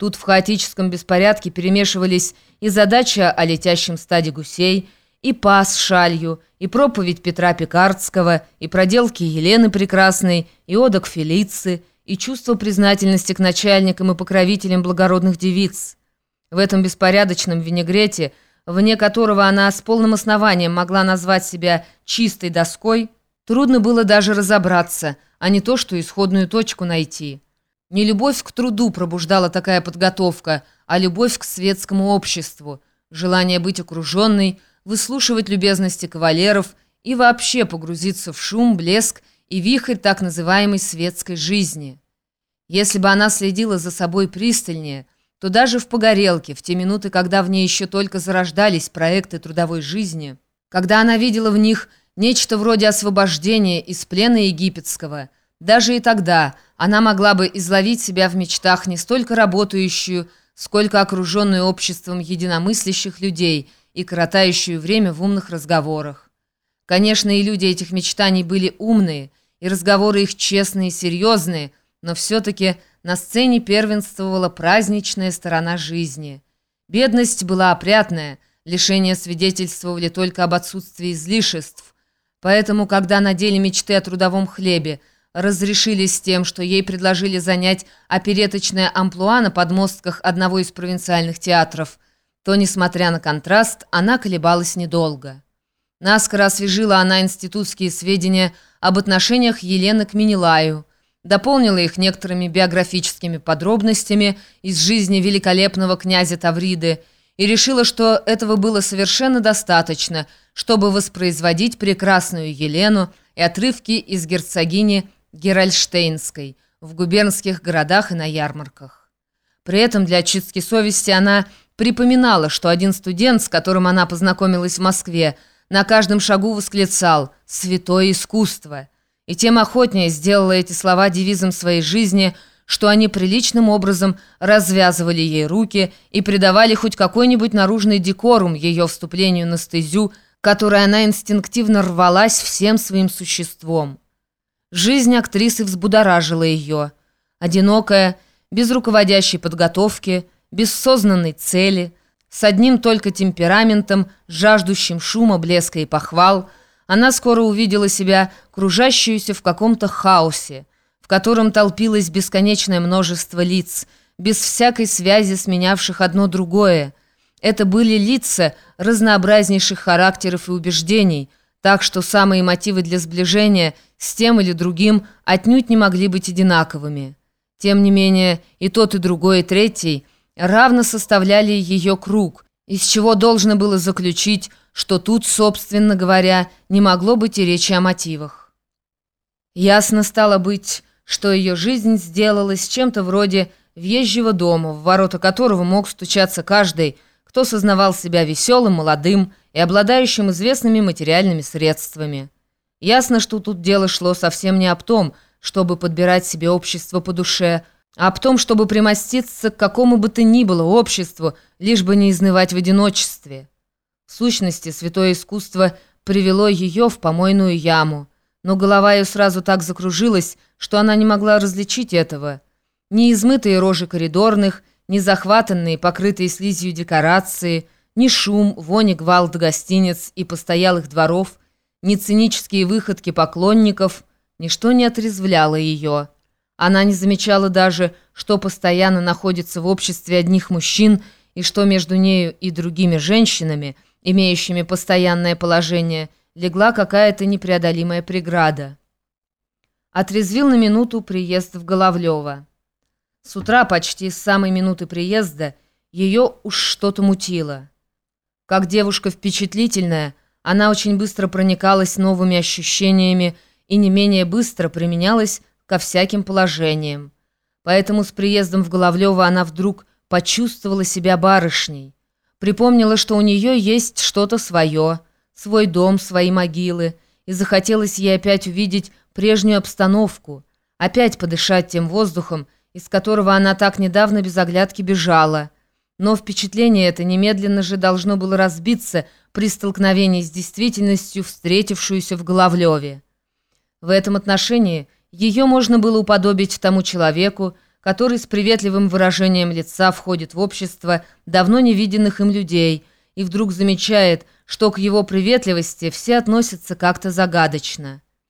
Тут в хаотическом беспорядке перемешивались и задача о летящем стаде гусей, и пас шалью, и проповедь Петра Пекардского, и проделки Елены Прекрасной, и одок Фелицы, и чувство признательности к начальникам и покровителям благородных девиц. В этом беспорядочном винегрете, вне которого она с полным основанием могла назвать себя чистой доской, трудно было даже разобраться, а не то, что исходную точку найти. Не любовь к труду пробуждала такая подготовка, а любовь к светскому обществу, желание быть окруженной, выслушивать любезности кавалеров и вообще погрузиться в шум, блеск и вихрь так называемой светской жизни. Если бы она следила за собой пристальнее, то даже в погорелке, в те минуты, когда в ней еще только зарождались проекты трудовой жизни, когда она видела в них нечто вроде освобождения из плена египетского – даже и тогда она могла бы изловить себя в мечтах не столько работающую, сколько окруженную обществом единомыслящих людей и коротающую время в умных разговорах. Конечно, и люди этих мечтаний были умные, и разговоры их честные и серьезные, но все-таки на сцене первенствовала праздничная сторона жизни. Бедность была опрятная, лишения свидетельствовали только об отсутствии излишеств. Поэтому, когда на деле мечты о трудовом хлебе – разрешили с тем, что ей предложили занять опереточное амплуа на подмостках одного из провинциальных театров, то, несмотря на контраст, она колебалась недолго. Наскоро освежила она институтские сведения об отношениях Елены к Минилаю, дополнила их некоторыми биографическими подробностями из жизни великолепного князя Тавриды и решила, что этого было совершенно достаточно, чтобы воспроизводить прекрасную Елену и отрывки из герцогини Геральштейнской в губернских городах и на ярмарках. При этом для очистки совести она припоминала, что один студент, с которым она познакомилась в Москве, на каждом шагу восклицал «Святое искусство!» и тем охотнее сделала эти слова девизом своей жизни, что они приличным образом развязывали ей руки и придавали хоть какой-нибудь наружный декорум ее вступлению на стезю, которой она инстинктивно рвалась всем своим существом. Жизнь актрисы взбудоражила ее. Одинокая, без руководящей подготовки, без сознанной цели, с одним только темпераментом, жаждущим шума, блеска и похвал, она скоро увидела себя кружащуюся в каком-то хаосе, в котором толпилось бесконечное множество лиц, без всякой связи сменявших одно другое. Это были лица разнообразнейших характеров и убеждений – так что самые мотивы для сближения с тем или другим отнюдь не могли быть одинаковыми. Тем не менее, и тот, и другой, и третий равно составляли ее круг, из чего должно было заключить, что тут, собственно говоря, не могло быть и речи о мотивах. Ясно стало быть, что ее жизнь сделалась чем-то вроде въезжего дома, в ворота которого мог стучаться каждый, кто сознавал себя веселым, молодым и обладающим известными материальными средствами. Ясно, что тут дело шло совсем не об том, чтобы подбирать себе общество по душе, а об том, чтобы примоститься к какому бы то ни было обществу, лишь бы не изнывать в одиночестве. В сущности, святое искусство привело ее в помойную яму, но голова ее сразу так закружилась, что она не могла различить этого. Ни измытые рожи коридорных, ни захватанные, покрытые слизью декорации, ни шум, вони гвалт гостиниц и постоялых дворов, ни цинические выходки поклонников, ничто не отрезвляло ее. Она не замечала даже, что постоянно находится в обществе одних мужчин и что между нею и другими женщинами, имеющими постоянное положение, легла какая-то непреодолимая преграда. Отрезвил на минуту приезд в Головлево. С утра, почти с самой минуты приезда, ее уж что-то мутило. Как девушка впечатлительная, она очень быстро проникалась новыми ощущениями и не менее быстро применялась ко всяким положениям. Поэтому с приездом в Головлево она вдруг почувствовала себя барышней. Припомнила, что у нее есть что-то свое, свой дом, свои могилы, и захотелось ей опять увидеть прежнюю обстановку, опять подышать тем воздухом, из которого она так недавно без оглядки бежала. Но впечатление это немедленно же должно было разбиться при столкновении с действительностью, встретившуюся в Головлеве. В этом отношении ее можно было уподобить тому человеку, который с приветливым выражением лица входит в общество давно невиденных им людей и вдруг замечает, что к его приветливости все относятся как-то загадочно.